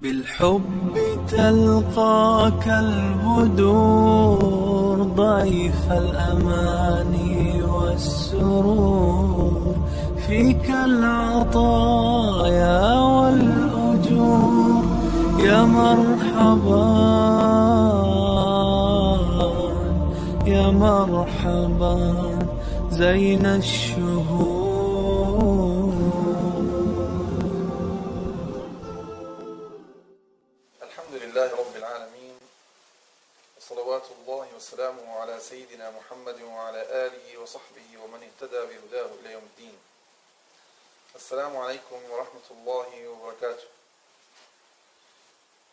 بالحب تلقاك البدور ضيف الأماني والسرور. فيك العطايا والأجور يا مرحبا يا مرحبا. زين الشهور. الله وسلامه على سيدنا محمد وعلى آله وصحبه ومن اهتدى بهداه إلى يوم الدين. السلام عليكم ورحمة الله وبركاته.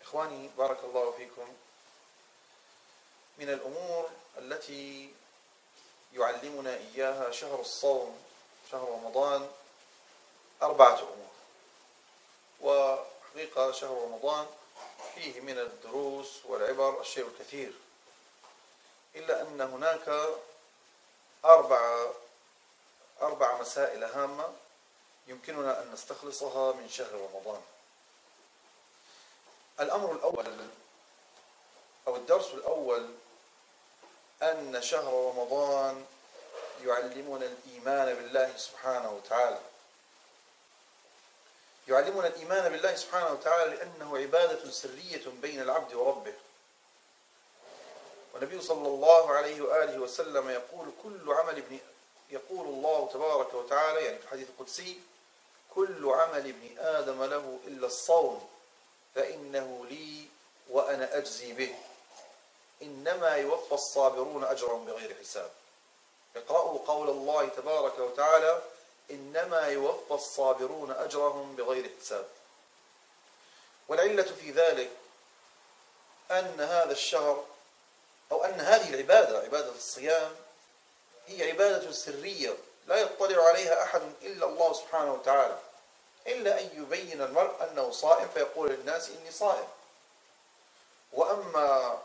إخواني بارك الله فيكم. من الأمور التي يعلمنا إياها شهر الصوم شهر رمضان أربعة أمور. وحقيقة شهر رمضان فيه من الدروس والعبر الشيء الكثير. إلا أن هناك أربع أربع مسائل هامة يمكننا أن نستخلصها من شهر رمضان. الأمر الأول أو الدرس الأول أن شهر رمضان يعلمنا الإيمان بالله سبحانه وتعالى. يعلمنا الإيمان بالله سبحانه وتعالى لأنه عبادة سرية بين العبد وربه. والنبي صلى الله عليه وآله وسلم يقول كل عمل ابن يقول الله تبارك وتعالى يعني في الحديث القدسي كل عمل ابن آدم له إلا الصوم فإنه لي وأنا أجزي به. إنما يوفى الصابرون أجرهم بغير حساب. اقرأوا قول الله تبارك وتعالى إنما يوفى الصابرون أجرهم بغير حساب. والعلة في ذلك أن هذا الشهر أو أن هذه العبادة عبادة الصيام هي عبادة سرية لا يطلع عليها أحد إلا الله سبحانه وتعالى إلا أن يبين المرء أنه صائم فيقول للناس إني صائم. وأما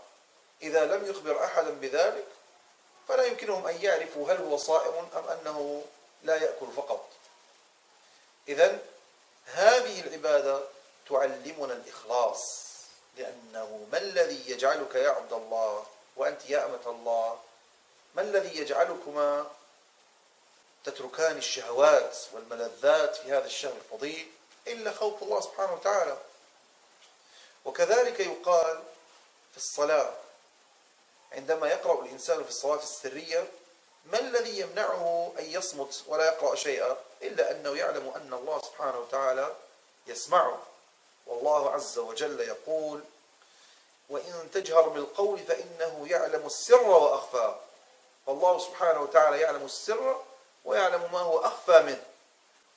إذا لم يخبر أحدا بذلك فلا يمكنهم أن يعرفوا هل هو صائم أم أنه لا يأكل فقط. إذا هذه العبادة تعلمنا الإخلاص لأنه ما الذي يجعلك يا عبد الله؟ وأنت يا أمة الله ما الذي يجعلكما تتركان الشهوات والملذات في هذا الشهر الفضيل إلا خوف الله سبحانه وتعالى؟ وكذلك يقال في الصلاة عندما يقرأ الإنسان في الصلاة السرية ما الذي يمنعه أن يصمت ولا يقرأ شيئا إلا أنه يعلم أن الله سبحانه وتعالى يسمعه؟ والله عز وجل يقول وإن تجهر بالقول فإنه يعلم السر وأخفى. فالله سبحانه وتعالى يعلم السر ويعلم ما هو أخفى منه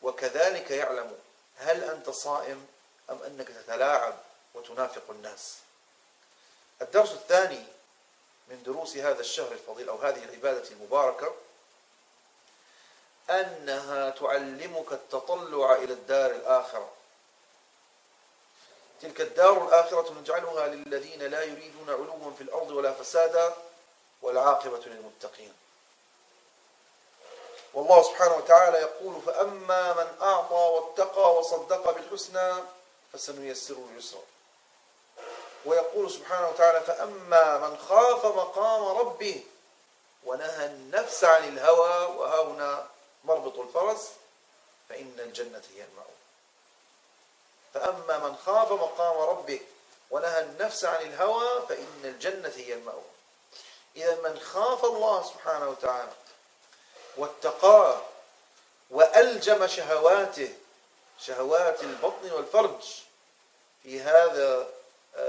وكذلك يعلم هل أنت صائم أم أنك تتلاعب وتنافق الناس. الدرس الثاني من دروس هذا الشهر الفضيل أو هذه العبادة المباركة أنها تعلمك التطلع إلى الدار الآخرة. تلك الدار الآخرة نجعلها للذين لا يريدون علوا في الأرض ولا فسادا والعاقبة للمتقين. والله سبحانه وتعالى يقول فأما من أعطى واتقى وصدق بالحسنى فسنيسره اليسرى. ويقول سبحانه وتعالى فأما من خاف مقام ربه ونهى النفس عن الهوى وها هنا مربط الفرس فإن الجنة هي المأوى. فأما من خاف مقام ربه ونهى النفس عن الهوى فإن الجنة هي المأوى. إذا من خاف الله سبحانه وتعالى واتقاه وألجم شهواته شهوات البطن والفرج في هذا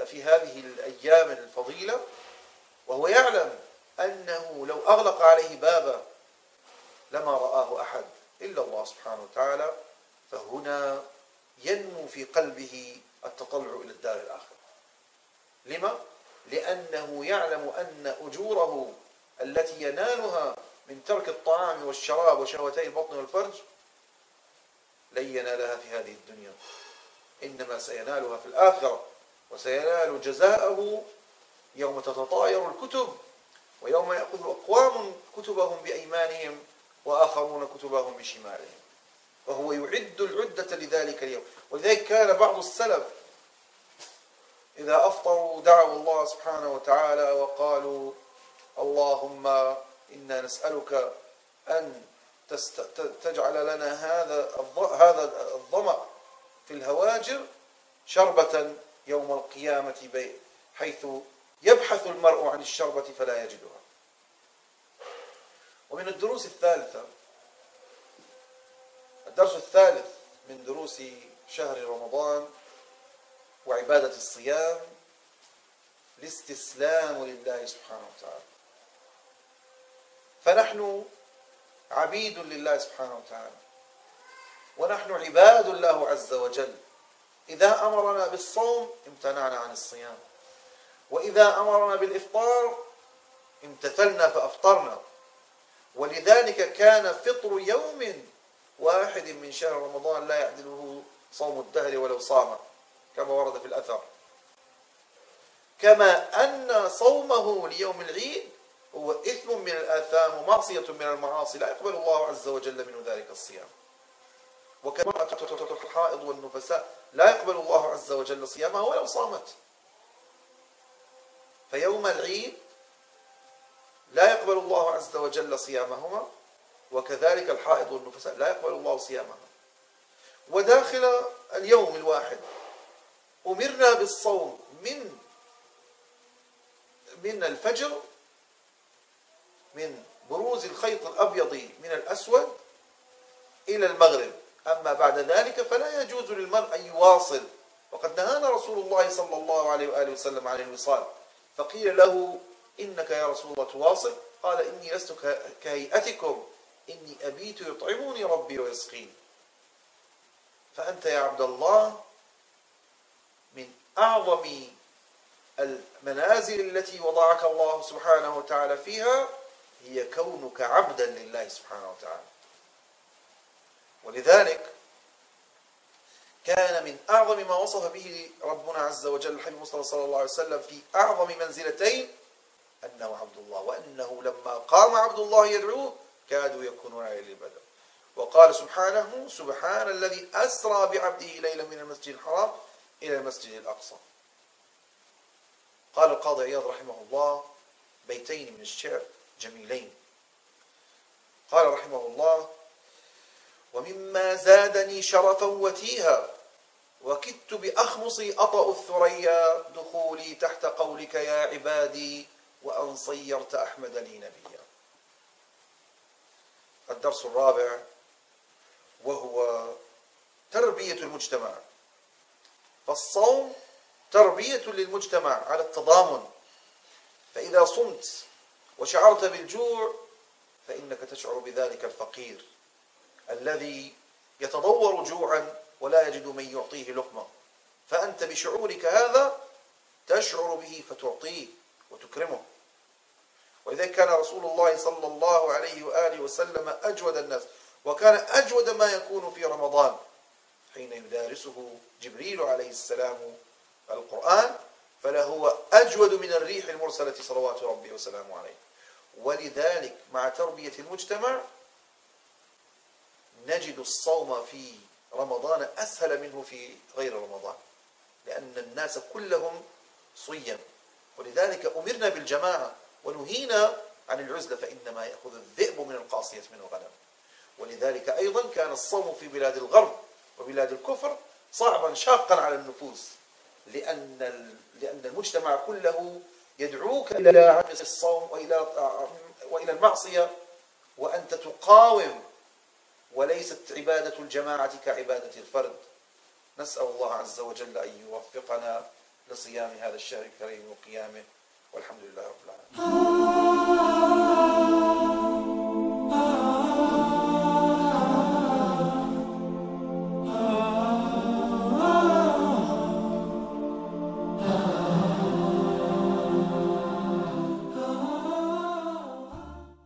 في هذه الأيام الفضيلة وهو يعلم أنه لو أغلق عليه بابا لما رآه أحد إلا الله سبحانه وتعالى فهنا ينمو في قلبه التطلع إلى الدار الآخرة. لما؟ لأنه يعلم أن أجوره التي ينالها من ترك الطعام والشراب وشهوتي البطن والفرج لن ينالها في هذه الدنيا. إنما سينالها في الآخرة وسينال جزاءه يوم تتطاير الكتب ويوم يأخذ أقوام كتبهم بأيمانهم وآخرون كتبهم بشمالهم. وهو يعد العدة لذلك اليوم. ولذلك كان بعض السلف إذا أفطروا دعوا الله سبحانه وتعالى وقالوا اللهم إنا نسألك أن تجعل لنا هذا هذا الظمأ في الهواجر شربة يوم القيامة حيث يبحث المرء عن الشربة فلا يجدها. ومن الدروس الثالثة الدرس الثالث من دروس شهر رمضان وعبادة الصيام الاستسلام لله سبحانه وتعالى. فنحن عبيد لله سبحانه وتعالى ونحن عباد الله عز وجل. إذا أمرنا بالصوم امتنعنا عن الصيام. وإذا أمرنا بالإفطار امتثلنا فأفطرنا. ولذلك كان فطر يوم واحد من شهر رمضان لا يعدله صوم الدهر ولو صام كما ورد في الأثر. كما أن صومه ليوم العيد هو إثم من الآثام ومعصية من المعاصي لا يقبل الله عز وجل منه ذلك الصيام. وكما الحائض والنفساء لا يقبل الله عز وجل صيامها ولو صامت. فيوم العيد لا يقبل الله عز وجل صيامهما وكذلك الحائض والنفساء لا يقبل الله صيامها. وداخل اليوم الواحد أمرنا بالصوم من من الفجر من بروز الخيط الأبيض من الأسود إلى المغرب. أما بعد ذلك فلا يجوز للمرء أن يواصل. وقد نهانا رسول الله صلى الله عليه وآله وسلم عن الوصال فقيل له إنك يا رسول الله تواصل؟ قال إني لست كهيئتكم. إني أبيت يطعمني ربي ويسقين فأنت يا عبد الله من أعظم المنازل التي وضعك الله سبحانه وتعالى فيها هي كونك عبدا لله سبحانه وتعالى. ولذلك كان من أعظم ما وصف به ربنا عز وجل الحبيب المصطفى صلى الله عليه وسلم في أعظم منزلتين أنه عبد الله وأنه لما قام عبد الله يدعوه كادوا يكونون عليه البدر وقال سبحانه سبحان الذي أسرى بعبده ليلا من المسجد الحرام إلى المسجد الأقصى. قال القاضي عياض رحمه الله بيتين من الشعر جميلين. قال رحمه الله ومما زادني شرفا وتيها وكدت بأخمصي أطأ الثريا دخولي تحت قولك يا عبادي وأن صيرت أحمد لي نبيا. الدرس الرابع وهو تربية المجتمع. فالصوم تربية للمجتمع على التضامن. فإذا صمت وشعرت بالجوع فإنك تشعر بذلك الفقير الذي يتضور جوعا ولا يجد من يعطيه لقمة فأنت بشعورك هذا تشعر به فتعطيه وتكرمه. ولذلك كان رسول الله صلى الله عليه وآله وسلم أجود الناس وكان أجود ما يكون في رمضان. حين يدارسه جبريل عليه السلام القرآن فلهو أجود من الريح المرسلة صلوات ربي وسلامه عليه. ولذلك مع تربية المجتمع نجد الصوم في رمضان أسهل منه في غير رمضان لأن الناس كلهم صيام ولذلك أمرنا بالجماعة ونهينا عن العزلة فإنما يأخذ الذئب من القاصية من الغنم. ولذلك أيضا كان الصوم في بلاد الغرب وبلاد الكفر صعبا شاقا على النفوس لأن لأن المجتمع كله يدعوك إلى عدم الصوم وإلى وإلى المعصية وأنت تقاوم وليست عبادة الجماعة كعبادة الفرد. نسأل الله عز وجل أن يوفقنا لصيام هذا الشهر الكريم وقيامه. والحمد